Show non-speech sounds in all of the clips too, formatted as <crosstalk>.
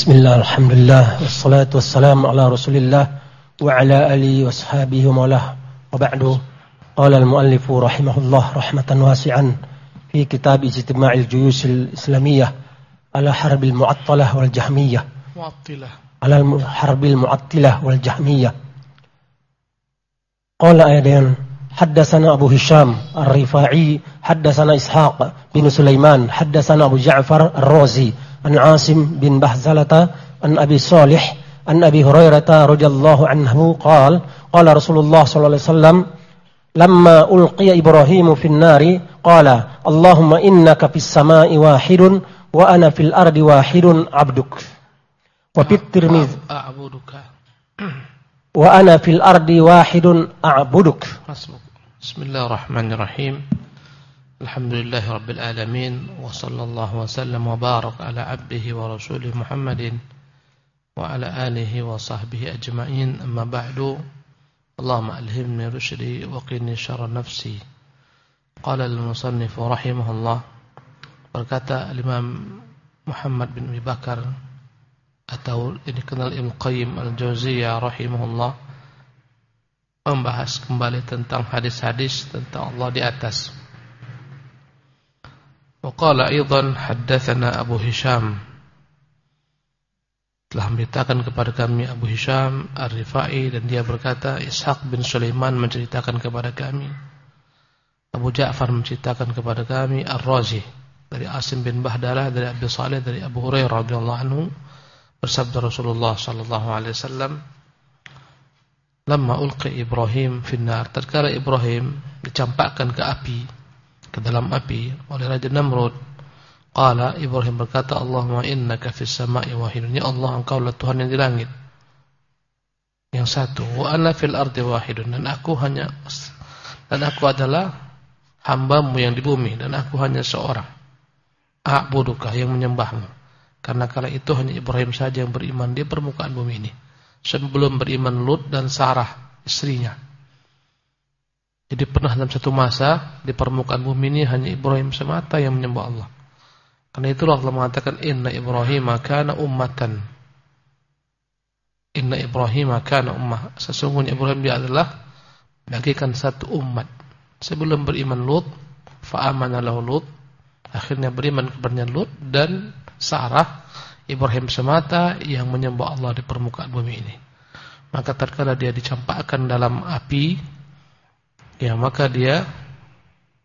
بسم الله الحمد لله والصلاة والسلام على رسول الله وعلى آله وأصحابه ومولاه وبعد قال المؤلف رحمه الله رحمة واسعا في كتاب اجتماع الجيوش الإسلامية على حرب المعطلة والجهمية معطلة على حرب المعطلة والجهمية قال أيضا حدثنا أبو هشام الرفاعي حدثنا إسحاق بن سليمان حدثنا أبو جعفر الرازي an Asim bin Bahzalata an Abi Salih an Abi Hurairah radhiyallahu anhu qala qala Rasulullah sallallahu alaihi wasallam lamma ulqiya Ibrahim fin nari qala Allahumma innaka fis samai wahidun wa ana fil ardi wahidun abduk wa fit tirmidzi a'buduka wa ana fil ardi wahidun a'buduk Bismillahirrahmanirrahim الحمد لله رب العالمين وصلى الله وسلم وبارك على عبده ورسوله محمد وعلى آله وصحبه أجمعين أما بعد اللهم ألهمني رشدي وقني شر نفسي قال المصنف رحمه الله بركات الإمام محمد بن أبي بكر أتوا إن القيم الجوزية رحمه الله membahas kembali tentang hadis-hadis tentang Allah di atas. Waqala aidan haddatsana Abu Hisham. Telah memberitakan kepada kami Abu Hisham Ar-Rifai dan dia berkata Ishaq bin Sulaiman menceritakan kepada kami. Abu Ja'far menceritakan kepada kami Ar-Razi dari Asim bin Bahdalah dari Abi Saleh dari Abu Hurairah radhiyallahu anhu bersabda Rasulullah sallallahu alaihi wasallam lamma ulqi Ibrahim finnar. Tatkala Ibrahim dicampakkan ke api ke dalam api oleh Raja Namrud. Qala Ibrahim berkata, Allahumma innaka fis sama'i wahidun. Ya Allah, engkau lah Tuhan yang di langit. Yang satu, wa ana fil ardi wahidun. Dan aku hanya dan aku adalah hambamu yang di bumi dan aku hanya seorang. A'buduka yang menyembahmu. Karena kala itu hanya Ibrahim saja yang beriman di permukaan bumi ini. Sebelum beriman Lut dan Sarah istrinya. Jadi pernah dalam satu masa di permukaan bumi ini hanya Ibrahim semata yang menyembah Allah. Karena itulah Allah mengatakan inna Ibrahim kana ummatan. Inna Ibrahim kana ummah. Sesungguhnya Ibrahim dia adalah bagikan satu umat. Sebelum beriman Lut, fa'amana lahu Lut. Akhirnya beriman kepada Lut dan Sarah Ibrahim semata yang menyembah Allah di permukaan bumi ini. Maka terkala dia dicampakkan dalam api Ya maka dia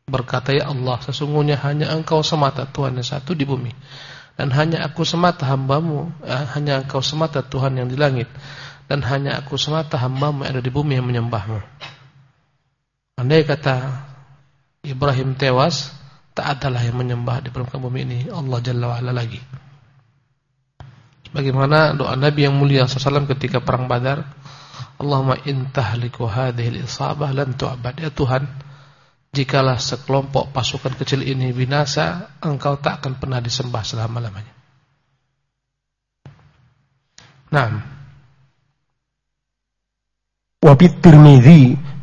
berkata ya Allah sesungguhnya hanya engkau semata Tuhan yang satu di bumi. Dan hanya aku semata hambamu eh, hanya engkau semata Tuhan yang di langit. Dan hanya aku semata hambamu yang ada di bumi yang menyembahmu. Andai kata Ibrahim tewas tak adalah yang menyembah di permukaan bumi ini Allah Jalla wa'ala lagi. Bagaimana doa Nabi yang mulia SAW ketika perang Badar Allahumma intahliku hadhihi al-isabah lan tu'bad. Ya Tuhan jikalah sekelompok pasukan kecil ini binasa engkau tak akan pernah disembah selama-lamanya. Naam.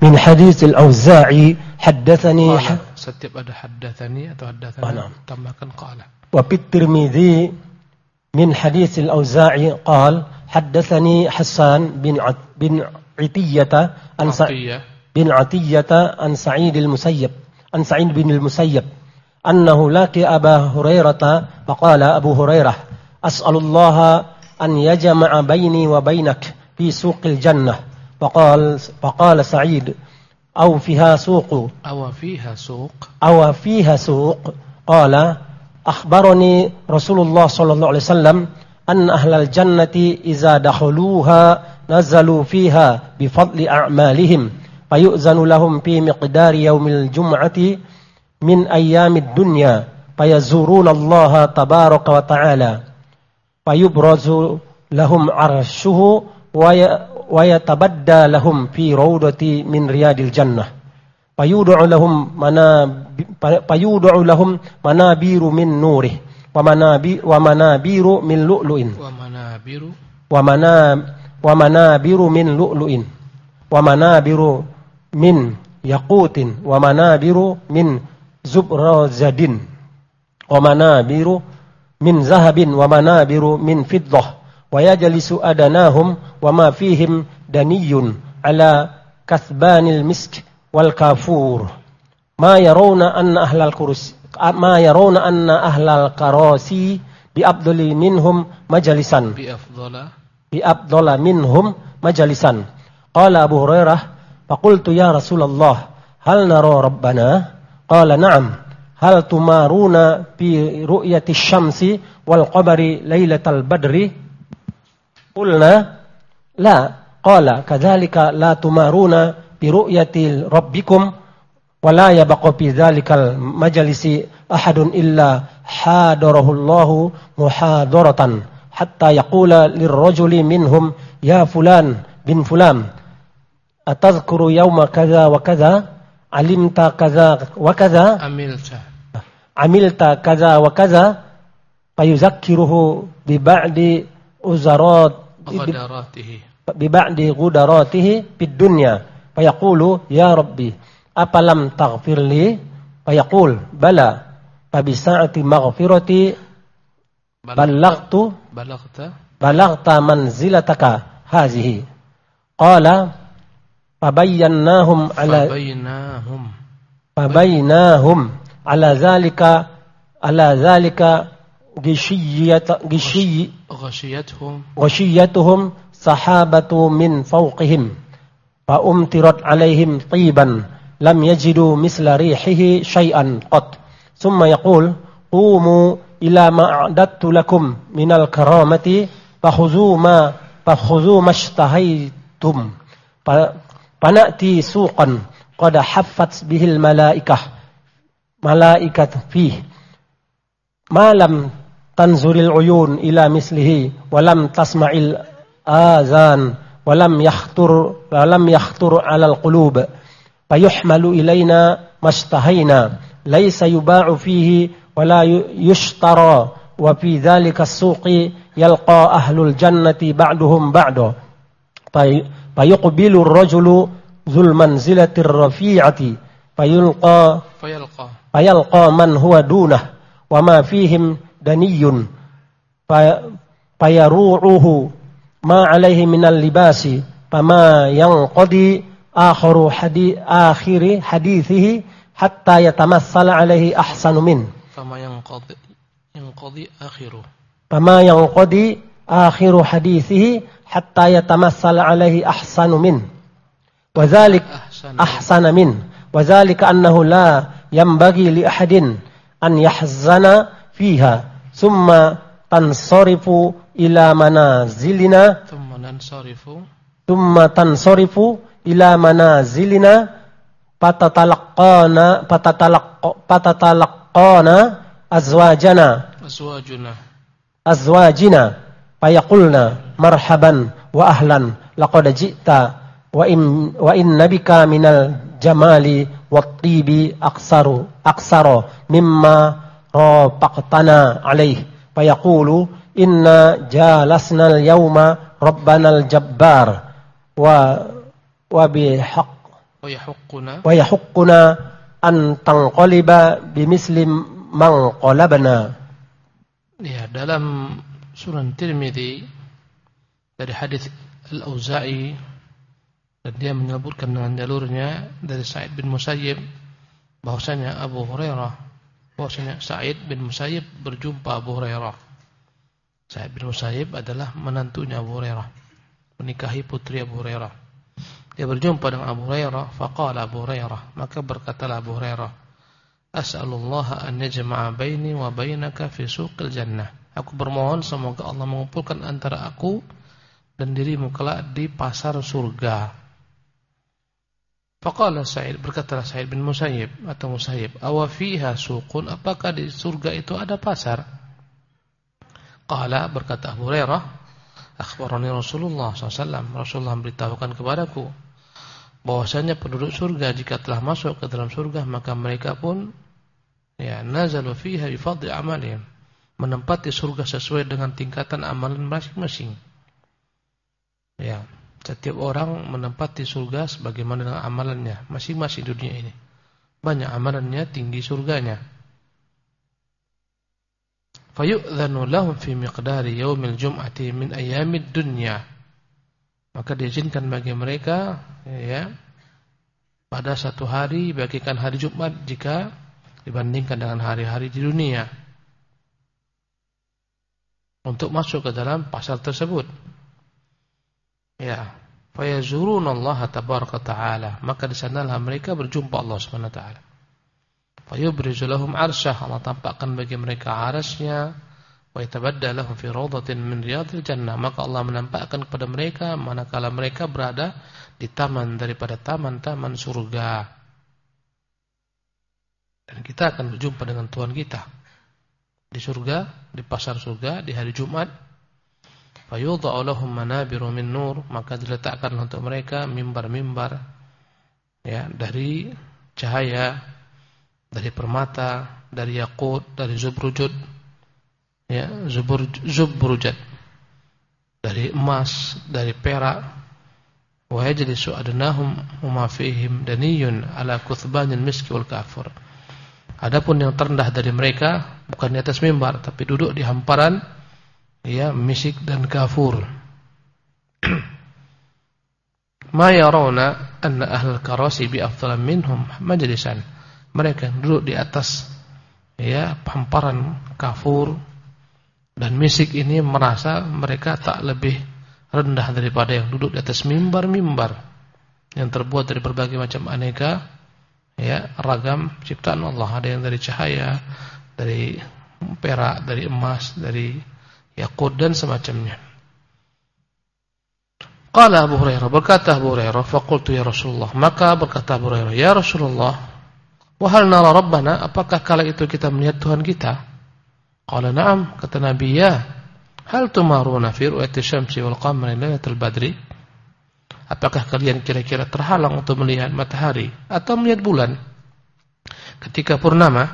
Min hadis al-Auza'i haddatsani setiap ada haddatsani atau haddatsani tambahkan qala. Tirmizi min hadis al-Auza'i qala حدثني حسان بن بن عتية عن بن عتية عن سعيد المسيب عن سعيد بن المسيب أنه لاقي أبا هريرة فقال أبو هريرة أسأل الله أن يجمع بيني وبينك في سوق الجنة. فقال فقال سعيد أو فيها سوق؟ أو فيها سوق؟ أو فيها سوق؟ قال أخبرني رسول الله صلى الله عليه وسلم أن أهل الجنة إذا دخلوها نزلوا فيها بفضل أعمالهم فيؤذن لهم في مقدار يوم الجمعة من أيام الدنيا فيزورون الله تبارك وتعالى فيبرز لهم عرشه ويتبدى لهم في روضة من رياض الجنة فيودع لهم منابير من نوره wa manabi wa manabiru min lu'lu'in. Wa manabiru wa manab wa manabiru min lu'lu'in. Wa manabiru min yaqutin. Wa manabiru min zubrazadin wa manabiru min zahabin. Wa manabiru min fiddah. Wa yajlisu adanahum wa ma fihim daniyun ala kasbanil misk wal kafur. Ma yarawna anna ahlal kursi ما يرون أن أهل الكراسي بأفضل منهم مجلسا. بأفضل. بأفضل منهم مجلسا. قال أبو هريرة فقلت يا رسول الله هل نرى ربنا؟ قال نعم. هل تمارون في رؤية الشمس والقمر ليلة البدر؟ قلنا لا. قال كذلك لا تمارون برؤية ربكم ولا يبقى في ذلك المجلس أحد إلا حاضره الله محاضرة حتى يقول للرجل منهم يا فلان بن فلان أتذكر يوم كذا وكذا علمت كذا وكذا عملت. عملت كذا وكذا فيذكره ببعد أزرات غدراته. ببعد غدراته في الدنيا فيقول يا ربي أفلم تغفر لي فيقول بلى فبساعة مغفرتي بلغت بلغت بلغت منزلتك هذه قال فبيناهم على فبيناهم فبيناهم على ذلك على ذلك غشية غشي غشيتهم غشيتهم سحابة من فوقهم فأمطرت عليهم طيبا لم يجدوا مثل ريحه شيئا قط. ثم يقول قوموا إلى ما أعددت لكم من الكرامة فخذوا ما فخذوا ما اشتهيتم. فنأتي سوقا. قد حفت به الملائكة ملائكة فيه. ما لم تنظر العيون إلى مثله ولم تسمع الآذان ولم يخطر ولم يخطر على القلوب. فيحمل إلينا ما اشتهينا. ليس يباع فيه ولا يشترى وفي ذلك السوق يلقى أهل الجنة بعدهم بعد فيقبل الرجل ذو المنزلة الرفيعة فيلقى فيلقى. فيلقى من هو دونه وما فيهم دني. فيروعه ما عليه من اللباس فما ينقضي akhiru hadi akhiri hadithihi hatta yatamassala alaihi ahsanu min. Fama yang qadi yang qadi akhiru. Fama yang qadi akhiru hadithihi hatta yatamassala alaihi ahsanu min. Wazalik ahsana min. Wazalika annahu la yambagi li ahadin an yahzana fiha summa tansorifu ila manazilina thumma tansorifu thumma tansorifu ila manazilina patatalaqana patatalaq patatalaqana azwajana. Azwajuna. Azwajina fayaqulna marhaban wa ahlan laqad ji'ta wa in wa in nabika minal jamali wat tibi aksaru aksaro mimma rafaqtana alaih fayaqulu inna jalasna al yawma al jabbar wa وبحق ويحقنا ويحقنا أن تنقلب بمثل من قلبنا Ya, dalam Sunan Tirmidzi dari hadis Al-Auza'i dan dia menyebutkan dengan jalurnya dari Sa'id bin Musayyib bahwasanya Abu Hurairah bahwasanya Sa'id bin Musayyib berjumpa Abu Hurairah. Sa'id bin Musayyib adalah menantunya Abu Hurairah, menikahi putri Abu Hurairah. Dia berjumpa dengan Abu Hurairah, faqala Abu Hurairah, maka berkatalah Abu Hurairah, As'alullah an yajma'a baini wa bainaka fi suqil jannah. Aku bermohon semoga Allah mengumpulkan antara aku dan dirimu kelak di pasar surga. Faqala Sa'id berkatalah Sa'id bin Musayyib atau Musayyib, "Awa fiha suqun? Apakah di surga itu ada pasar?" Qala berkata Abu Hurairah, "Akhbarani Rasulullah SAW. Rasulullah memberitahukan kepadaku bahwasanya penduduk surga jika telah masuk ke dalam surga maka mereka pun ya nazalu fiha bi fadli amalihim. Menempati surga sesuai dengan tingkatan amalan masing-masing. Ya setiap orang menempati surga sebagaimana dengan amalannya masing-masing dunia ini. Banyak amalannya tinggi surganya. Fayu'dhanu lahum fi miqdari yaumil jum'ati min ayyamid dunya. Maka diizinkan bagi mereka ya. Pada satu hari bagikan hari Jumat jika dibandingkan dengan hari-hari di dunia. Untuk masuk ke dalam pasal tersebut. Ya. Fayazuruna tabaraka taala. Maka di sanalah mereka berjumpa Allah Subhanahu wa taala. Fayubrizu lahum arsyah Allah tampakkan bagi mereka arasnya. Wa yatabadda fi rawdatin min riyadil jannah. Maka Allah menampakkan kepada mereka manakala mereka berada di taman daripada taman-taman surga. Dan kita akan berjumpa dengan Tuhan kita. Di surga di pasar surga di hari Jumat. Fayudha'u lahum manabiru min nur. Maka diletakkan untuk mereka mimbar-mimbar ya dari cahaya dari permata dari yakut dari zubrujud ya zubur zubrujat dari emas dari perak wa yajlisu adnahum huma fihim daniyun ala kuthbanil miski wal kafur adapun yang terendah dari mereka bukan di atas mimbar tapi duduk di hamparan ya misik dan kafur. <clears throat> Ma yarawna anna ahlul karasi bi afdal minhum majlisan. Mereka yang duduk di atas ya hamparan kafur dan misik ini merasa mereka tak lebih rendah daripada yang duduk di atas mimbar-mimbar yang terbuat dari berbagai macam aneka ya ragam ciptaan Allah. Ada yang dari cahaya dari perak dari emas dari yaqud dan semacamnya. Qala Abu Hurairah berkata Abu Hurairah faqultu ya Rasulullah. Maka berkata Abu Hurairah ya Rasulullah wa hal nara rabbana? Apakah kala itu kita melihat Tuhan kita? Qala na'am kata Nabi ya hal tumaruna fi ru'yati syamsi wal qamari lailatul badri apakah kalian kira-kira terhalang untuk melihat matahari atau melihat bulan ketika purnama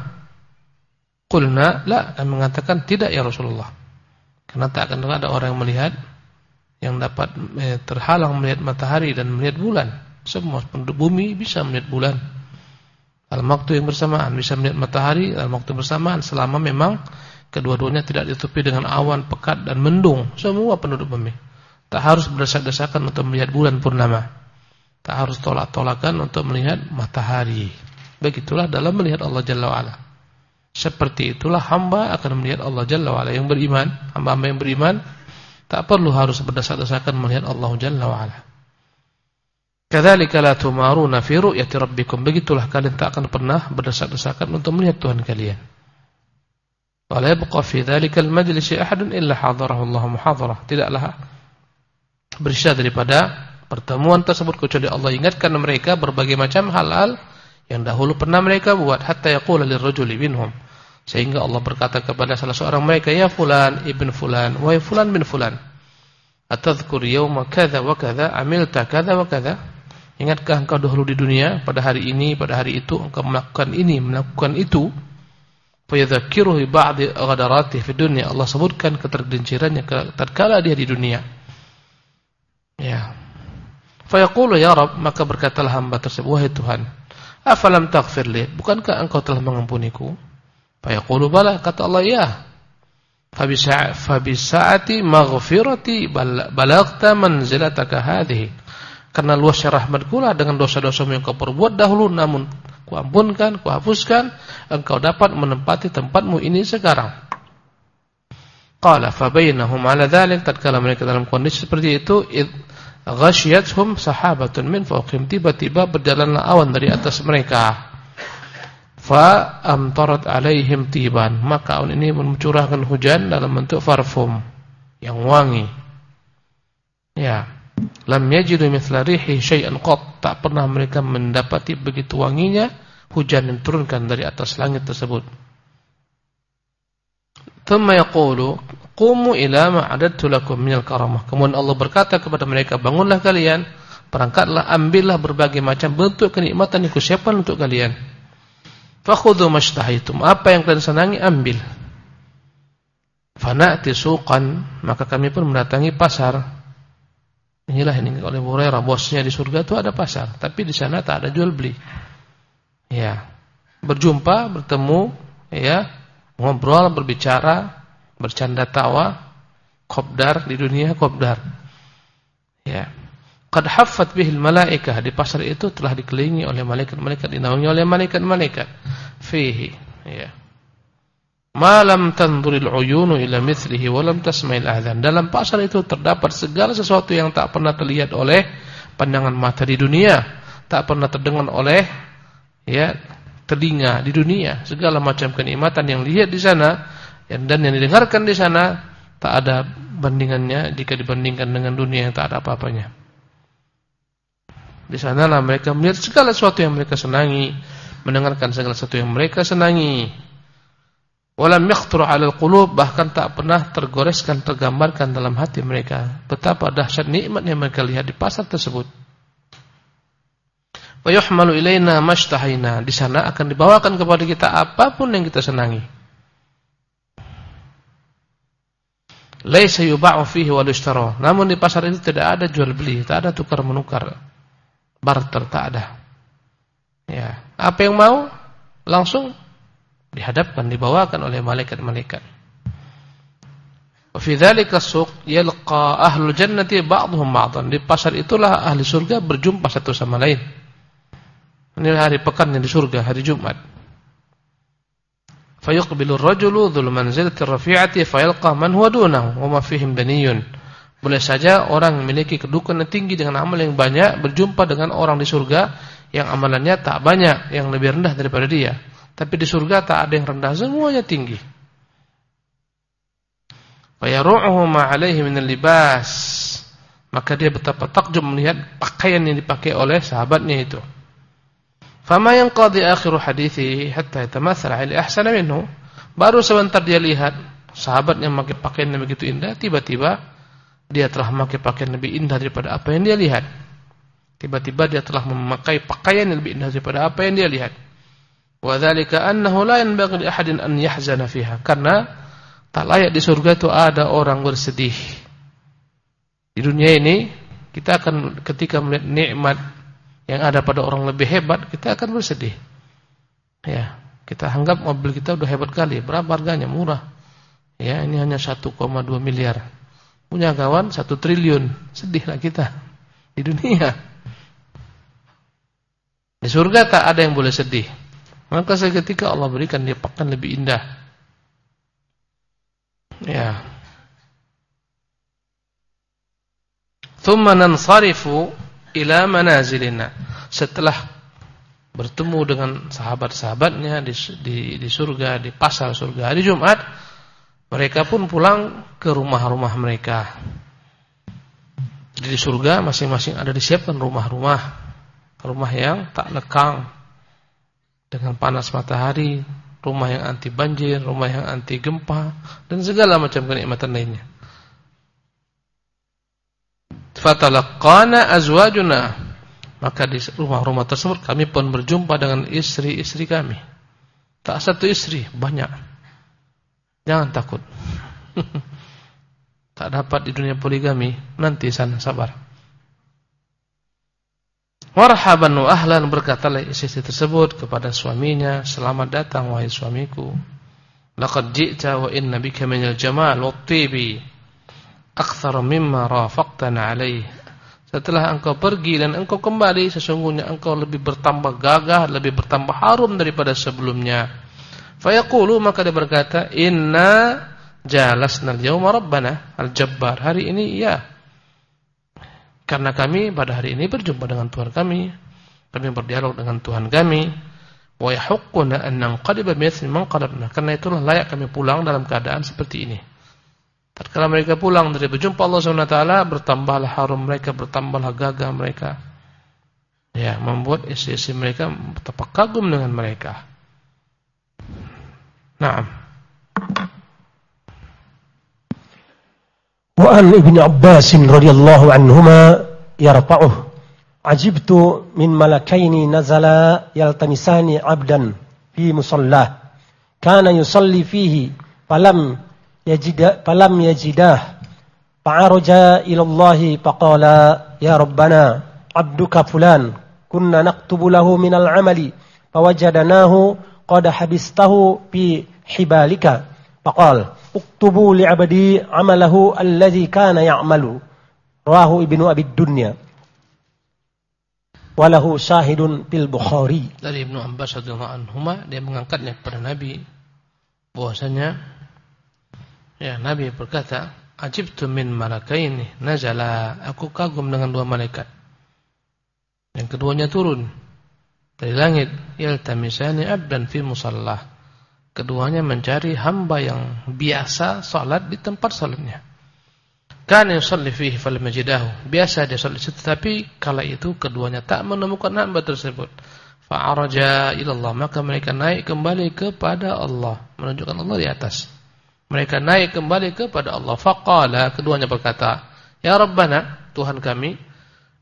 qulna la kami mengatakan tidak ya Rasulullah karena tak akan ada orang yang melihat yang dapat eh, terhalang melihat matahari dan melihat bulan. Semua penduduk bumi bisa melihat bulan. Dalam waktu yang bersamaan bisa melihat matahari dalam waktu bersamaan selama memang kedua-duanya tidak ditutupi dengan awan pekat dan mendung. Semua penduduk bumi. Tak harus berdesak-desakan untuk melihat bulan purnama. Tak harus tolak-tolakan untuk melihat matahari. Begitulah dalam melihat Allah Jalla wa'ala. Seperti itulah hamba akan melihat Allah Jalla wa'ala yang beriman. Hamba-hamba yang beriman tak perlu harus berdesak-desakan melihat Allah Jalla wa'ala. Kadzalika la tumaruna fi ru'yati rabbikum. Begitulah kalian tak akan pernah berdesak-desakan untuk melihat Tuhan kalian. Wa la yabqa fi dzalika al-majlis ahadun illa hadarahu Allah muhadarah. Tidaklah bersisa daripada pertemuan tersebut kecuali Allah ingatkan mereka berbagai macam hal-hal yang dahulu pernah mereka buat hatta yaqula lirrajuli minhum sehingga Allah berkata kepada salah seorang mereka, "Ya fulan ibn fulan, wa fulan bin fulan, atadhkur yawma kadza wa kadza, amilta kadza wa kadza?" Ingatkah engkau dahulu di dunia pada hari ini, pada hari itu engkau melakukan ini, melakukan itu? Fayadhakkiruhu ba'di ghadaratihi fi dunya. Allah sebutkan ketergelincirannya tatkala dia di dunia. Ya. Fayaqulu ya Rabb, maka berkatalah hamba tersebut, "Wahai Tuhan, afalam taghfir li? Bukankah engkau telah mengampuniku?" Fayaqulu bala kata Allah ya. Fabisa'ati maghfirati balagta manzilataka hadhihi. Karena luasnya rahmatku lah dengan dosa-dosa yang kau perbuat dahulu namun kuampunkan, kuhapuskan, engkau dapat menempati tempatmu ini sekarang. Qala fabainahum ala dhalik. Tatkala mereka dalam kondisi seperti itu id ghasyiathum sahabatun min fawqihim. Tiba-tiba berjalanlah awan dari atas mereka. Fa amtarat alaihim tiban. Maka awan ini mencurahkan hujan dalam bentuk parfum yang wangi. Ya lam yajidu mithla rihi syai'an qat tak pernah mereka mendapati begitu wanginya hujan yang turunkan dari atas langit tersebut thumma yaqulu qumu ila ma adadtu lakum minal karamah kemudian Allah berkata kepada mereka bangunlah kalian perangkatlah ambillah berbagai macam bentuk kenikmatan yang kusiapkan untuk kalian Fakhudhu mashtahaitum. Apa yang kalian senangi ambil. Fana'ti suqan, maka kami pun mendatangi pasar. Inilah ini oleh Hurairah bosnya di surga itu ada pasar, tapi di sana tak ada jual beli. Ya. Berjumpa, bertemu, ya, ngobrol, berbicara, bercanda tawa, kobdar di dunia kobdar. Ya. Qad haffat bihil malaikah di pasar itu telah dikelilingi oleh malaikat-malaikat dinaungi oleh malaikat-malaikat fihi ya. Malam tanzuril uyunu ila mithlihi wa tasma'il adhan. Dalam pasar itu terdapat segala sesuatu yang tak pernah terlihat oleh pandangan mata di dunia, tak pernah terdengar oleh ya telinga di dunia. Segala macam kenikmatan yang lihat di sana dan yang didengarkan di sana tak ada bandingannya jika dibandingkan dengan dunia yang tak ada apa-apanya. Di sanalah mereka melihat segala sesuatu yang mereka senangi, mendengarkan segala sesuatu yang mereka senangi. Walam yakhtur 'alal qulub bahkan tak pernah tergoreskan tergambarkan dalam hati mereka betapa dahsyat nikmat yang mereka lihat di pasar tersebut. Wa yuhmalu ilaina mashtahina di sana akan dibawakan kepada kita apa pun yang kita senangi. Laisa yuba'u fihi Namun di pasar itu tidak ada jual beli, tak ada tukar menukar barter tak ada. Ya, apa yang mau langsung dihadapkan, dibawakan oleh malaikat-malaikat. Wa fi dzalika suq yalqa ahlul jannati ba'dhum ba'dhan. Di pasar itulah ahli surga berjumpa satu sama lain. Ini hari pekan di surga, hari Jumat. Fayuqbilu ar-rajulu dhul manzilati rafi'ati fayalqa man huwa dunahu wa fihim. Boleh saja orang memiliki kedudukan yang tinggi dengan amal yang banyak berjumpa dengan orang di surga yang amalannya tak banyak, yang lebih rendah daripada dia. Tapi di surga tak ada yang rendah, semuanya tinggi. Fayaru'uhu ma 'alaihi min libas. Maka dia betapa takjub melihat pakaian yang dipakai oleh sahabatnya itu. Fama yang qadi akhiru hadithi hatta yatamassala li ahsana minhu. Baru sebentar dia lihat sahabat yang memakai pakaian yang begitu indah, tiba-tiba dia telah memakai pakaian lebih indah daripada apa yang dia lihat. Tiba-tiba dia telah memakai pakaian yang lebih indah daripada apa yang dia lihat. Wa dzalika annahu la yanbaghi li ahadin an yahzana fiha. Karena tak layak di surga itu ada orang bersedih. Di dunia ini kita akan ketika melihat nikmat yang ada pada orang lebih hebat, kita akan bersedih. Ya, kita anggap mobil kita udah hebat kali. Berapa harganya? Murah. Ya, ini hanya 1,2 miliar. Punya kawan satu triliun, sedihlah kita di dunia. Di surga tak ada yang boleh sedih. Maka seketika Allah berikan dia pakan lebih indah. Ya. Thumma nansarifu ila manazilina. Setelah bertemu dengan sahabat-sahabatnya di, di di surga, di pasar surga hari Jumat, mereka pun pulang ke rumah-rumah mereka. Jadi di surga masing-masing ada disiapkan rumah-rumah. Rumah yang tak lekang dengan panas matahari, rumah yang anti banjir, rumah yang anti gempa dan segala macam kenikmatan lainnya. Fatalaqana azwajuna maka di rumah-rumah tersebut kami pun berjumpa dengan istri-istri kami. Tak satu istri, banyak. Jangan takut. <laughs> tak dapat di dunia poligami, nanti sana sabar. Marhaban wa ahlan berkatalah istri tersebut kepada suaminya, selamat datang wahai suamiku. Laqad ji'ta wa inna bika minal jamal wa tibi akthar mimma rafaqtana alaih. Setelah engkau pergi dan engkau kembali, sesungguhnya engkau lebih bertambah gagah, lebih bertambah harum daripada sebelumnya. Fayaqulu maka dia berkata, "Inna jalasna al-yawma rabbana al-jabbar." Hari ini ya. Karena kami pada hari ini berjumpa dengan Tuhan kami, kami berdialog dengan Tuhan kami. Wa yahuqquna an nanqaliba mithli man. Karena itulah layak kami pulang dalam keadaan seperti ini. Tatkala mereka pulang dari berjumpa Allah Subhanahu wa taala, bertambahlah harum mereka, bertambahlah gagah mereka. Ya, membuat istri-istri mereka betapa kagum dengan mereka. Nah. وعن ابن عباس رضي الله عنهما يرفعه عجبت من ملكين نزلا يلتمسان عبدا في مصلاه كان يصلي فيه فلم يجد فلم يجداه فعرج إلى الله فقال يا ربنا عبدك فلان كنا نكتب له من العمل فوجدناه qad habistahu fi Faqal, "Uktubu li'abadi 'amalahu alladhi kana ya'malu." Rahu Ibnu abid Dunya. Walahu sahidun fil Bukhari. Dari Ibnu Abbas radhiyallahu anhuma dia mengangkatnya kepada Nabi bahwasanya ya Nabi berkata, "Ajibtu min malakaini nazala." Aku kagum dengan dua malaikat. Yang keduanya turun dari langit, yaltamisani abdan fi musallah Keduanya mencari hamba yang biasa salat di tempat salatnya. Kana yusalli fihi falam yajidahu. Biasa dia salat situ tapi kala itu keduanya tak menemukan hamba tersebut. Fa'araja ila Allah, maka mereka naik kembali kepada Allah, menunjukkan Allah di atas. Mereka naik kembali kepada Allah. Faqala, keduanya berkata, "Ya Rabbana, Tuhan kami,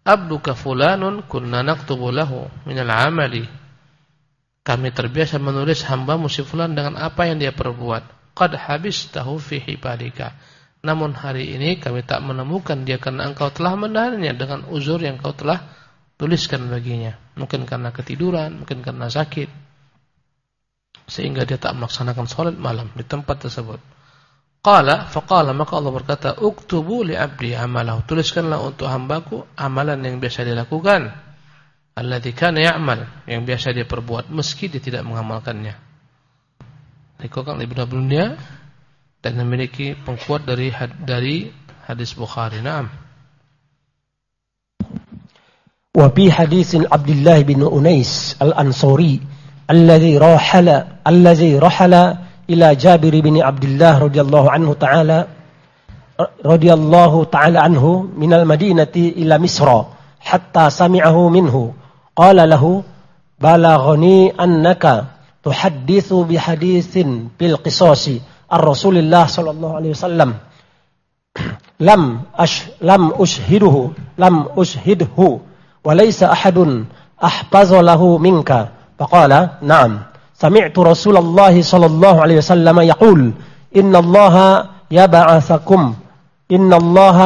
abduka fulanun kunna naktubu lahu minal amali." Kami terbiasa menulis hambamu si fulan dengan apa yang dia perbuat. Qad habistahu fi hibadika namun hari ini kami tak menemukan dia karena engkau telah menahannya dengan uzur yang kau telah tuliskan baginya. Mungkin karena ketiduran, mungkin karena sakit. Sehingga dia tak melaksanakan sholat malam di tempat tersebut. Qala faqala maka Allah berkata, "Uktubu li 'abdi amalahu." Tuliskanlah untuk hambaku amalan yang biasa dilakukan. Alladzi kana ya'mal, yang biasa dia perbuat meski dia tidak mengamalkannya. Dikokang Ibnu Abdullah dan memiliki pengkuat dari dari hadis Bukhari. Naam. Wa fi hadis Abdullah bin Unais Al-Ansari alladhi rahala alladhi rahala ila Jabir bin Abdullah radhiyallahu anhu ta'ala radhiyallahu ta'ala anhu min al-Madinati ila Misra hatta sami'ahu minhu lahu balaghani annaka tuhaddithu bi hadithin bil qisasi الرسول الله صلى الله عليه وسلم. لم أش لم أشهده لم أشهده وليس أحد أحفظ له منك. فقال نعم. سمعت رسول الله صلى الله عليه وسلم يقول إن الله يبعثكم إن الله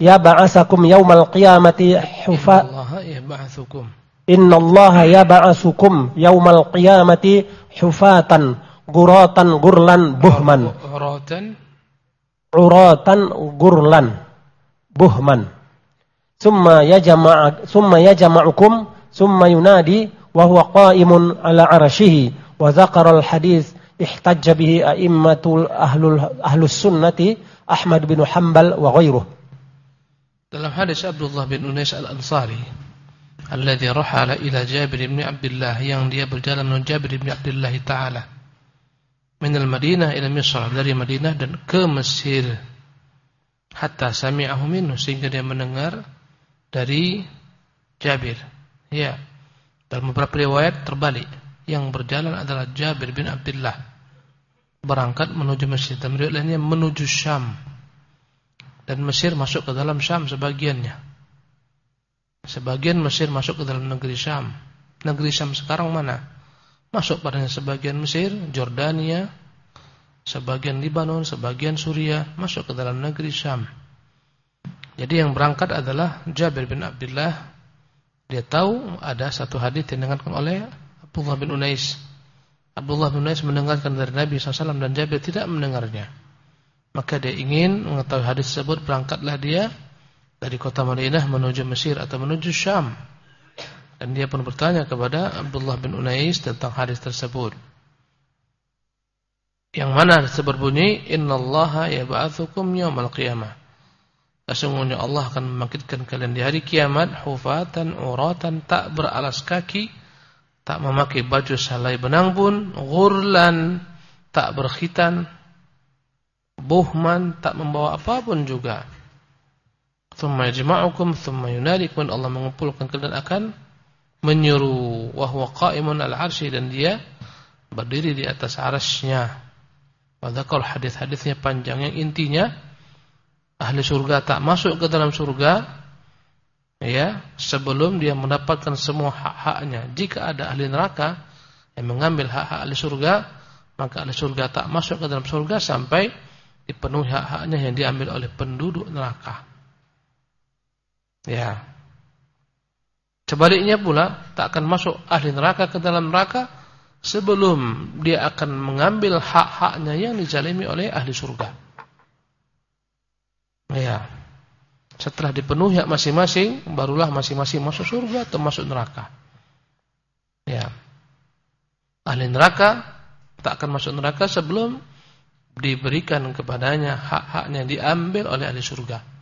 يبعثكم يوم القيامة حفاء الله يبعثكم. إن الله يبعثكم يوم القيامة حفاة غراة غرلا بهما. عراة عراة غرلا بهما. ثم يجمع ثم يجمعكم ثم ينادي وهو قائم على عرشه. وذكر الحديث احتج به أئمة أهل, أهل السنة أحمد بن حنبل وغيره. Dalam hadis Abdullah bin Unais al-Ansari alladhi rahala ila Jabir bin Abdullah yang dia berjalan menuju Jabir bin Abdullah taala. Minal Madinah ila Misr dari Madinah dan ke Mesir. Hatta sami'ahu minhu sehingga dia mendengar dari Jabir. Ya. Dalam beberapa riwayat terbalik yang berjalan adalah Jabir bin Abdullah. Berangkat menuju Mesir. Dan riwayat lainnya menuju Syam. Dan Mesir masuk ke dalam Syam sebagiannya sebagian Mesir masuk ke dalam negeri Syam negeri Syam sekarang mana Masuk padanya sebagian Mesir, Jordania, sebagian Libanon, sebagian Suriah, masuk ke dalam negeri Syam. Jadi yang berangkat adalah Jabir bin Abdullah. Dia tahu ada satu hadis yang didengarkan oleh Abdullah bin Unais. Abdullah bin Unais mendengarkan dari Nabi SAW dan Jabir tidak mendengarnya. Maka dia ingin mengetahui hadis tersebut, berangkatlah dia dari kota Madinah menuju Mesir atau menuju Syam. Dan dia pun bertanya kepada Abdullah bin Unais tentang hadis tersebut. Yang mana berbunyi innallaha yab'atsukum yaumal qiyamah. Sesungguhnya Allah akan membangkitkan kalian di hari kiamat hufatan uratan tak beralas kaki, tak memakai baju salai benang pun, ghurlan tak berkhitan, buhman tak membawa apa pun juga. Thumma yajma'ukum thumma yunadikum Allah mengumpulkan kalian akan menyuruh wahwa qa'imun al-arsy dan dia berdiri di atas arasnya. Padahal hadis-hadisnya panjang yang intinya ahli surga tak masuk ke dalam surga ya sebelum dia mendapatkan semua hak-haknya. Jika ada ahli neraka yang mengambil hak-hak ahli surga, maka ahli surga tak masuk ke dalam surga sampai dipenuhi hak-haknya yang diambil oleh penduduk neraka. Ya. Sebaliknya pula tak akan masuk ahli neraka ke dalam neraka sebelum dia akan mengambil hak-haknya yang dizalimi oleh ahli surga. Ya. Setelah dipenuhi hak masing-masing, barulah masing-masing masuk surga atau masuk neraka. Ya. Ahli neraka tak akan masuk neraka sebelum diberikan kepadanya hak-haknya diambil oleh ahli surga.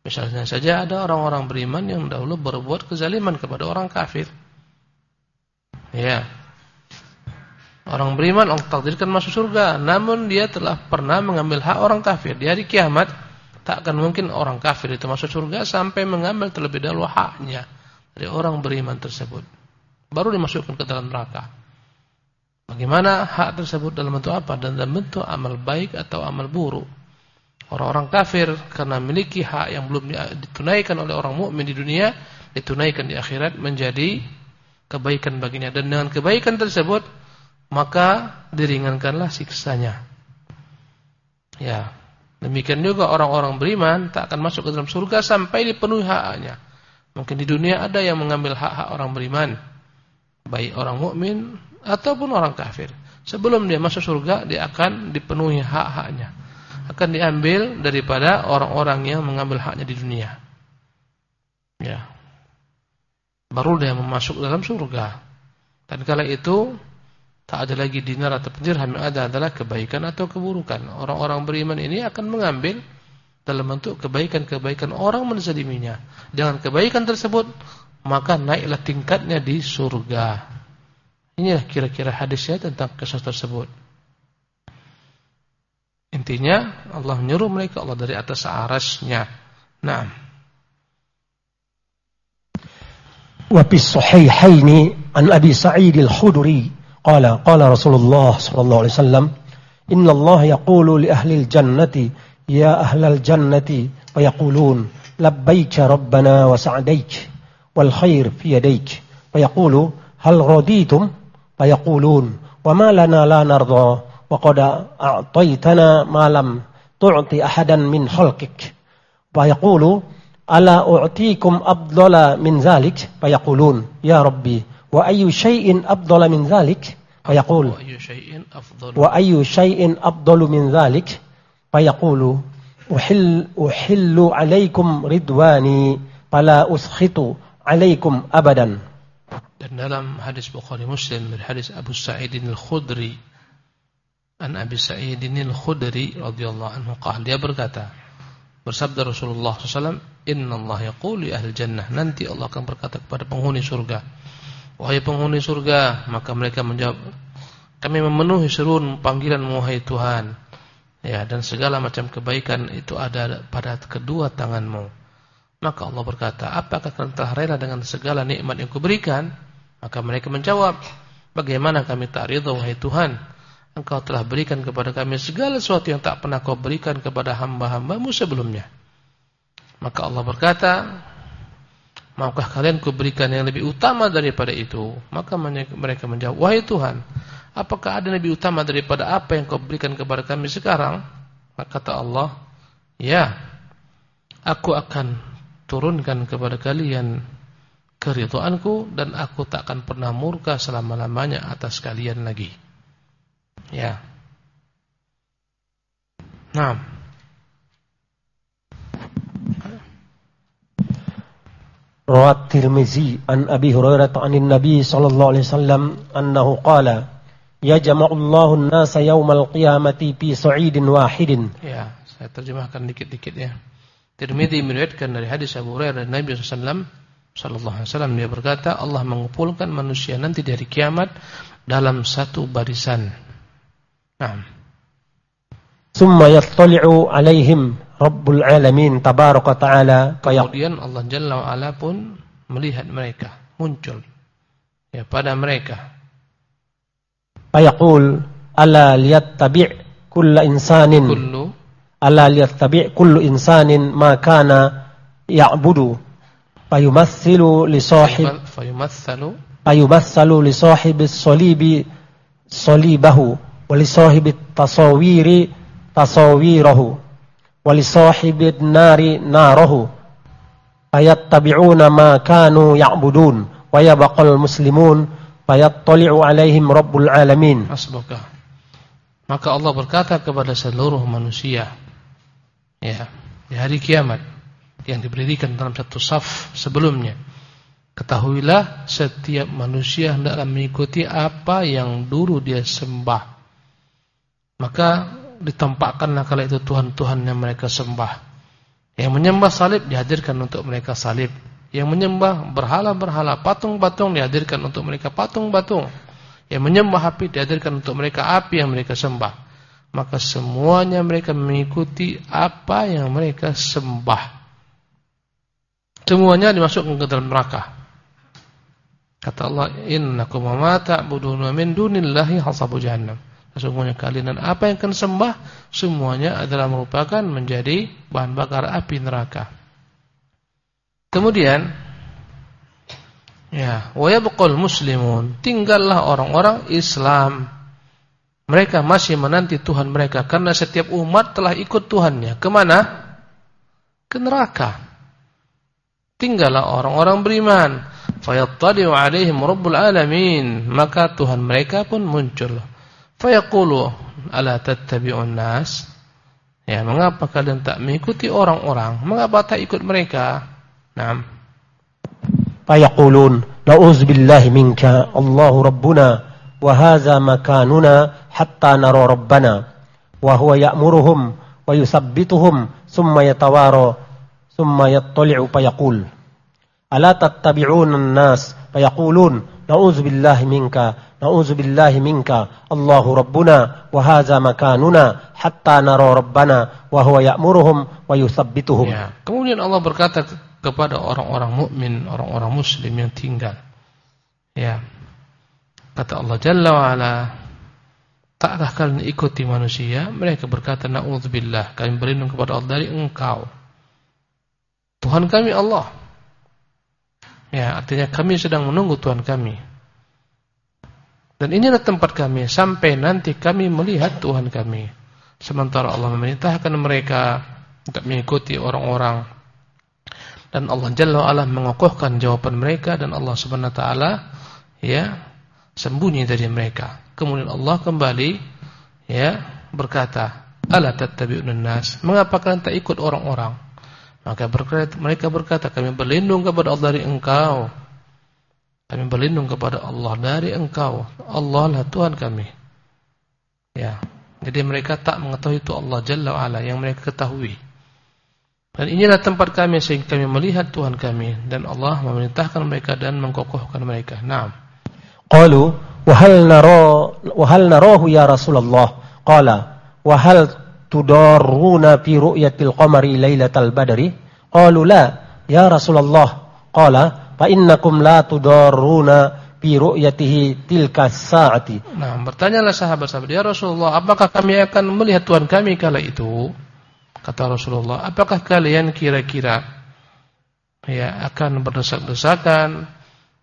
Misalnya saja ada orang-orang beriman yang dahulu berbuat kezaliman kepada orang kafir. Ya. Orang beriman Allah takdirkan masuk surga, namun dia telah pernah mengambil hak orang kafir. Di hari kiamat tak akan mungkin orang kafir itu masuk surga sampai mengambil terlebih dahulu haknya dari orang beriman tersebut. Baru dimasukkan ke dalam neraka. Bagaimana hak tersebut dalam bentuk apa? Dan dalam bentuk amal baik atau amal buruk. Orang-orang kafir karena memiliki hak yang belum ditunaikan oleh orang mukmin di dunia, ditunaikan di akhirat menjadi kebaikan baginya. Dan dengan kebaikan tersebut maka diringankanlah siksanya. Ya. Demikian juga orang-orang beriman tak akan masuk ke dalam surga sampai dipenuhi haknya. Mungkin di dunia ada yang mengambil hak-hak orang beriman, baik orang mukmin ataupun orang kafir. Sebelum dia masuk surga, dia akan dipenuhi hak-haknya. Akan diambil daripada orang-orang yang mengambil haknya di dunia. Ya. Baru dia masuk dalam surga. Dan kala itu Tak ada lagi dinar atau dirham yang ada adalah kebaikan atau keburukan. Orang-orang beriman ini akan mengambil dalam bentuk kebaikan-kebaikan orang menzaliminya. Dengan kebaikan tersebut, maka naiklah tingkatnya di surga. Inilah kira-kira hadisnya tentang kisah tersebut. Intinya Allah menyuruh mereka Allah dari atas arasnya. Nah. Wa fi an Abi Sa'id al-Khudri qala qala Rasulullah sallallahu alaihi wasallam inna Allah yaqulu li ahli al-jannati ya ahla al-jannati wa yaqulun labbaik rabbana wa sa'daik wal khair fi yadaik wa hal raditum wa yaqulun wa ma lana la narda وقد أعطيتنا ما لم تعطي أحدا من خلقك. ويقول ألا أعطيكم أفضل من ذلك؟ فيقولون يا ربي وأي شيء أفضل من ذلك؟ فيقول وأي شيء أفضل. وأي شيء أفضل من ذلك؟ فيقول أحل, أحل عليكم رضواني فلا أسخط عليكم أبدا. Dan dalam hadis Bukhari Muslim dari hadis Abu Sa'id Al-Khudri An Abi Sa'id Al-Khudri radhiyallahu anhu qala dia berkata bersabda Rasulullah SAW Inna Allah yaqulu ahli jannah nanti Allah akan berkata kepada penghuni surga Wahai penghuni surga, maka mereka menjawab, kami memenuhi seluruh panggilan wahai Tuhan. Ya, dan segala macam kebaikan itu ada pada kedua tanganmu. Maka Allah berkata, apakah kalian telah rela dengan segala nikmat yang kuberikan? Maka mereka menjawab, bagaimana kami tak ridha wahai Tuhan? Engkau telah berikan kepada kami segala sesuatu yang tak pernah kau berikan kepada hamba-hambamu sebelumnya. Maka Allah berkata, Maukah kalian kuberikan yang lebih utama daripada itu? Maka mereka menjawab, Wahai Tuhan, apakah ada lebih utama daripada apa yang kau berikan kepada kami sekarang? Maka kata Allah, Ya, aku akan turunkan kepada kalian keriduanku dan aku tak akan pernah murka selama-lamanya atas kalian lagi. Ya. Nah. روى الترمذي عن أبي هريرة عن النبي صلى الله عليه وسلم أنه قال يجمع الله الناس يوم القيامة في صعيد واحد Ya, saya terjemahkan dikit-dikit ya. Tirmidzi meriwayatkan dari hadis Abu Hurairah dari Nabi sallallahu alaihi wasallam dia berkata Allah mengumpulkan manusia nanti di hari kiamat dalam satu barisan. Nah. Summa yattali'u alaihim Rabbul Alamin tabaraka ta'ala Kemudian Allah Jalla wa'ala pun melihat mereka muncul ya pada mereka. Fayaqul ala liyattabi' kulla insanin? Kullu. Ala liyattabi' kullu insanin ma kana ya'budu? Fayumathilu li sahib fayumathalu fayumathalu li sahibi salibi salibahu walisohibit tasawiri tasawirahu. Walisohibit nari narahu ayat tabi'una ma kanu ya'budun. Wa yabaqal muslimun. Fayattali'u alaihim rabbul alamin. Asbaka maka Allah berkata kepada seluruh manusia ya di hari kiamat yang diberikan dalam satu saf sebelumnya Ketahuilah setiap manusia hendaklah mengikuti apa yang dulu dia sembah. Maka ditampakkanlah kala itu Tuhan-Tuhan yang mereka sembah. Yang menyembah salib dihadirkan untuk mereka salib. Yang menyembah berhala-berhala, patung-patung dihadirkan untuk mereka patung-patung. Yang menyembah api dihadirkan untuk mereka api yang mereka sembah. Maka semuanya mereka mengikuti apa yang mereka sembah. Semuanya dimasukkan ke dalam neraka. Kata Allah, "Innakum ma ta'buduna min dunillahi hasabu jahannam." Sesungguhnya kalian dan apa yang kalian sembah semuanya adalah merupakan menjadi bahan bakar api neraka. Kemudian ya, wa yabqal muslimun, tinggallah orang-orang Islam. Mereka masih menanti Tuhan mereka karena setiap umat telah ikut Tuhannya. Ke mana? Ke neraka. Tinggallah orang-orang beriman. Fayattadi'u alaihim rabbul alamin. Maka Tuhan mereka pun muncul. Fayaqulu ala tattabi'un nas? Ya, mengapa kalian tak mengikuti orang-orang? Mengapa tak ikut mereka? Naam. Fayaqulun, na'udzu billahi minka, Allahu rabbuna wa hadza makanuna hatta nara rabbana. Wa huwa ya'muruhum wa yusabbituhum thumma yatawara thumma yattali'u fayaqul. Ala tattabi'una an-nas? Fayaqulun, Na'udzu billahi minka, na'udzu billahi minka. Allahu rabbuna wa hadza makanuna hatta nara rabbana wa huwa ya'muruhum wa yuthabbituhum. Ya. Kemudian Allah berkata kepada orang-orang mukmin, orang-orang muslim yang tinggal. Ya. Kata Allah Jalla wa ala, takkah kalian ikuti manusia? Mereka berkata, "Na'udzubillah." Kami berlindung kepada Allah dari engkau. Tuhan kami Allah. Ya, artinya kami sedang menunggu Tuhan kami. Dan inilah tempat kami sampai nanti kami melihat Tuhan kami. Sementara Allah memerintahkan mereka untuk mengikuti orang-orang dan Allah Jalla wa'ala mengokohkan jawaban mereka dan Allah Subhanahu wa taala ya sembunyi dari mereka. Kemudian Allah kembali ya berkata, "Ala tattabi'un nas?" Mengapa kalian tak ikut orang-orang? Maka berkata, mereka berkata, kami berlindung kepada Allah dari engkau. Kami berlindung kepada Allah dari engkau. Allah lah Tuhan kami. Ya. Jadi mereka tak mengetahui itu Allah Jalla wa'ala yang mereka ketahui. Dan inilah tempat kami sehingga kami melihat Tuhan kami. Dan Allah memerintahkan mereka dan mengkokohkan mereka. Naam. Qalu, wahal narohu ya Rasulullah. Qala, wahal tudarruna fi ru'yatil qamari lailatal badri? Qalu la, ya Rasulullah. Qala, fa innakum la tudarruna fi ru'yatihi tilka sa'ati. Nah, bertanyalah sahabat-sahabat, ya Rasulullah, apakah kami akan melihat Tuhan kami kala itu? Kata Rasulullah, apakah kalian kira-kira ya akan berdesak-desakan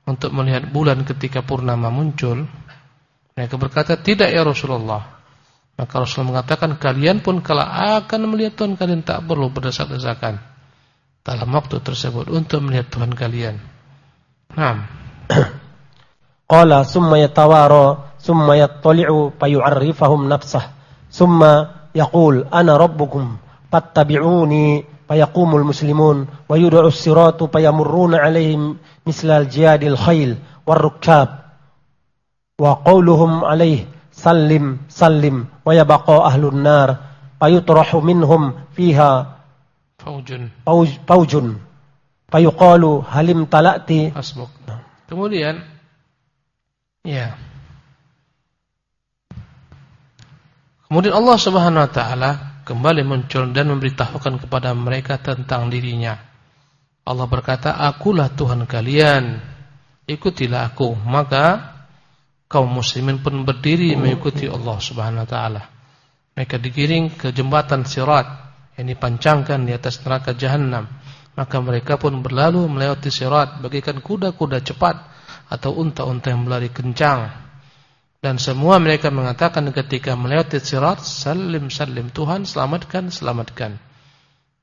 untuk melihat bulan ketika purnama muncul? Mereka berkata, tidak ya Rasulullah. Maka Rasul mengatakan kalian pun kalau akan melihat Tuhan kalian tak perlu berdesak-desakan dalam waktu tersebut untuk melihat Tuhan kalian. Naam. <clears throat> Qala summa yatawara summa yattali'u fayu'arrifahum nafsah summa yaqul ana rabbukum fattabi'uni fayaqumul muslimun wa yud'u as-siratu fayamurruna 'alaihim misla al-jiyadil khayl war-rukkab wa qawluhum 'alaihi sallim sallim wa yabqa ahlun nar fayutrahu minhum fiha faujun. Pauj, paujun fayuqalu halim talati? Hasbuk. Kemudian ya. Kemudian Allah Subhanahu wa taala kembali muncul dan memberitahukan kepada mereka tentang dirinya. Allah berkata akulah Tuhan kalian. Ikutilah aku. Maka kaum muslimin pun berdiri mengikuti Allah Subhanahu wa taala. Mereka digiring ke jembatan Sirat yang dipancangkan di atas neraka jahanam. Maka mereka pun berlalu melewati Sirat bagaikan kuda-kuda cepat atau unta-unta yang berlari kencang. Dan semua mereka mengatakan ketika melewati Sirat, salim salim Tuhan selamatkan selamatkan.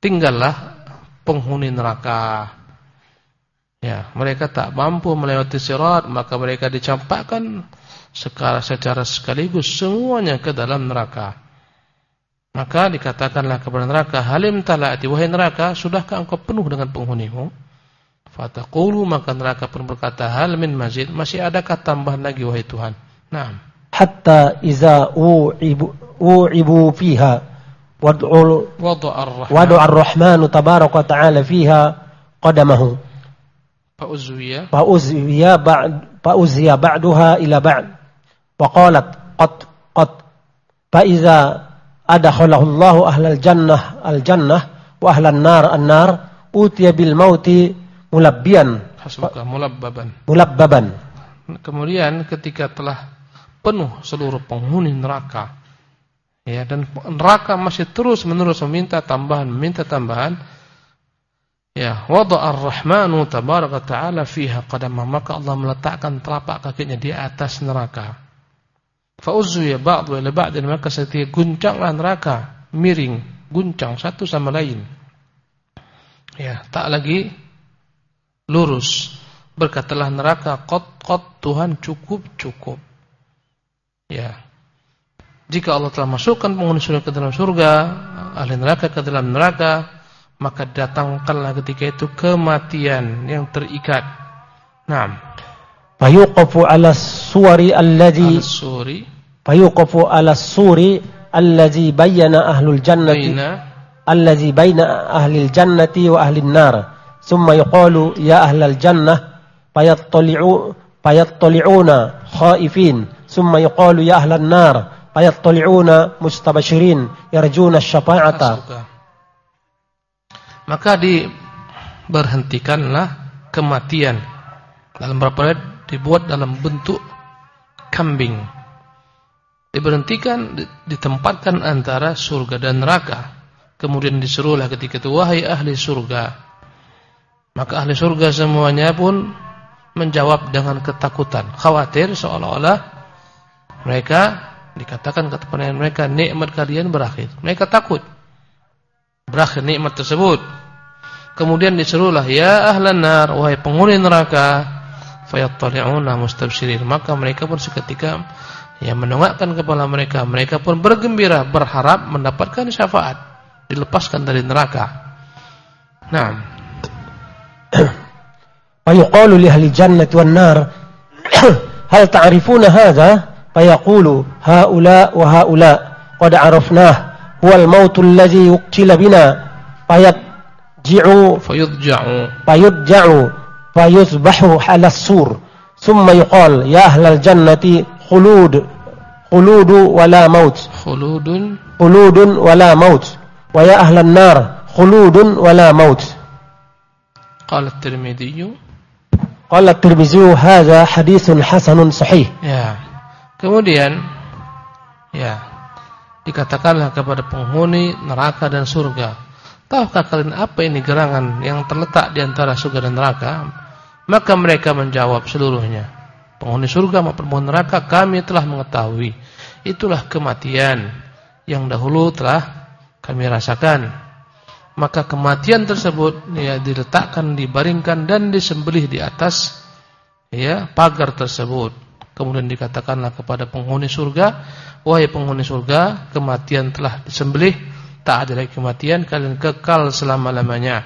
Tinggallah penghuni neraka. Ya, mereka tak mampu melewati sirat, maka mereka dicampakkan secara secara sekaligus semuanya ke dalam neraka. Maka dikatakanlah kepada neraka, "Halim talati wahai neraka, sudahkah engkau penuh dengan penghunimu?" Fataqulu maka neraka pun berkata, "Hal min mazid?" Masih adakah tambahan lagi wahai Tuhan? Naam. Hatta iza u'ibu u'ibu fiha wad'u wad'u ar-rahmanu tabaraka ta'ala fiha qadamahu فأزوي فأزوي بعد فأزي بعدها إلى بعد وقالت قد قد فإذا أدخله الله أهل الجنة الجنة وأهل النار النار أوتي بالموت mulabbian hasbuka mulabbaban mulabbaban kemudian ketika telah penuh seluruh penghuni neraka ya dan neraka masih terus menerus meminta tambahan meminta tambahan Ya, wada'a ar-Rahmanu tabaraka ta'ala fiha qadamah maka Allah meletakkan telapak kakinya di atas neraka. Fa ya ba'du ila ba'din maka setiap guncanglah neraka, miring, guncang satu sama lain. Ya, tak lagi lurus. Berkatalah neraka, qad qad Tuhan cukup cukup. Ya. Jika Allah telah masukkan penghuni surga ke dalam surga, ahli neraka ke dalam neraka, maka datangkanlah ketika itu kematian yang terikat. Naam. Fayuqafu 'ala suwari alladhi suri fayuqafu 'ala suri alladhi bayyana ahlul jannati alladhi baina ahlil jannati wa ahlin nar. Thumma yuqalu ya ahlal jannah fayattali'u fayattali'una khaifin. Thumma yuqalu ya ahlan nar fayattali'una mustabashirin yarjuna asy-syafa'ata maka diberhentikanlah kematian. Dalam beberapa ayat dibuat dalam bentuk kambing. Diberhentikan, ditempatkan antara surga dan neraka. Kemudian disuruhlah ketika itu, wahai ahli surga. Maka ahli surga semuanya pun menjawab dengan ketakutan. Khawatir seolah-olah mereka dikatakan kepada mereka nikmat kalian berakhir. Mereka takut berakhir nikmat tersebut. Kemudian disuruhlah ya ahlan nar wahai penghuni neraka fayattali'una mustabsyirin maka mereka pun seketika yang menongakkan kepala mereka mereka pun bergembira berharap mendapatkan syafaat dilepaskan dari neraka. Naam. <clears throat> Fayuqalu li ahli jannati wan nar <clears throat> hal ta'rifuna hadha fayaqulu haula wa haula qad 'arafnah هو الموت الذي يقتل بنا. فيضجع فيضجع. فيضجع. فيذبح على السور. ثم يقال يا أهل الجنة خلود. خلود ولا موت. خلود. خلود ولا موت. ويا أهل النار خلود ولا موت. قال الترمذي. قال الترمذي هذا حديث حسن صحيح. ya kemudian ya dikatakanlah kepada penghuni neraka dan surga, tahukah kalian apa ini gerangan yang terletak di antara surga dan neraka? Maka mereka menjawab seluruhnya. Penghuni surga maupun penghuni neraka kami telah mengetahui. Itulah kematian yang dahulu telah kami rasakan. Maka kematian tersebut ya diletakkan, dibaringkan dan disembelih di atas ya pagar tersebut. Kemudian dikatakanlah kepada penghuni surga, Wahai penghuni surga, kematian telah disembelih, tak ada lagi kematian, kalian kekal selama-lamanya.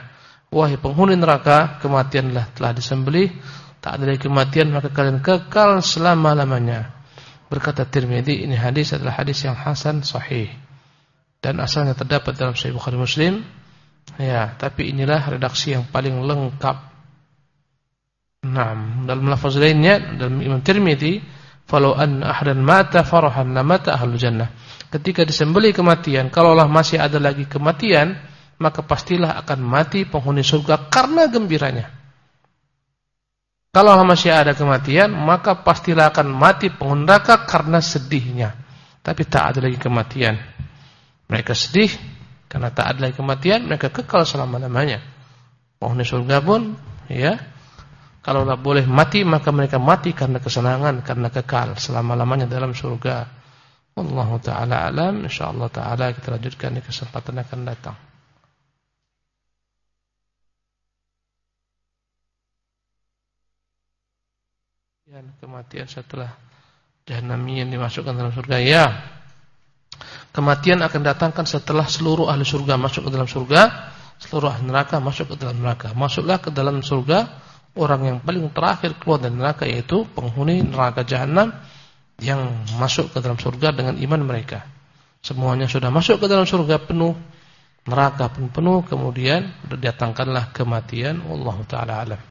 Wahai penghuni neraka, kematianlah telah disembelih, tak ada lagi kematian, maka kalian kekal selama-lamanya. Berkata Tirmidzi, ini hadis adalah hadis yang hasan sahih. Dan asalnya terdapat dalam Sahih Bukhari Muslim. Ya, tapi inilah redaksi yang paling lengkap. Nah, dalam lafaz lainnya dalam Imam Tirmidzi Falau an ahdan mata farahan lamata ahlul jannah. Ketika disembeli kematian, kalaulah masih ada lagi kematian, maka pastilah akan mati penghuni surga karena gembiranya. Kalau masih ada kematian, maka pastilah akan mati penghuni neraka karena sedihnya. Tapi tak ada lagi kematian. Mereka sedih karena tak ada lagi kematian, mereka kekal selama-lamanya. Penghuni surga pun ya kalau boleh mati maka mereka mati karena kesenangan, karena kekal selama-lamanya dalam surga. Allah taala alam, insyaallah taala kita lanjutkan di kesempatan akan datang. Dan kematian setelah yang dimasukkan dalam surga. Ya. Kematian akan datangkan setelah seluruh ahli surga masuk ke dalam surga, seluruh ahli neraka masuk ke dalam neraka. Masuklah ke dalam surga orang yang paling terakhir keluar dari neraka yaitu penghuni neraka jahanam yang masuk ke dalam surga dengan iman mereka. Semuanya sudah masuk ke dalam surga penuh, neraka pun penuh, kemudian datangkanlah kematian. Allah taala alam.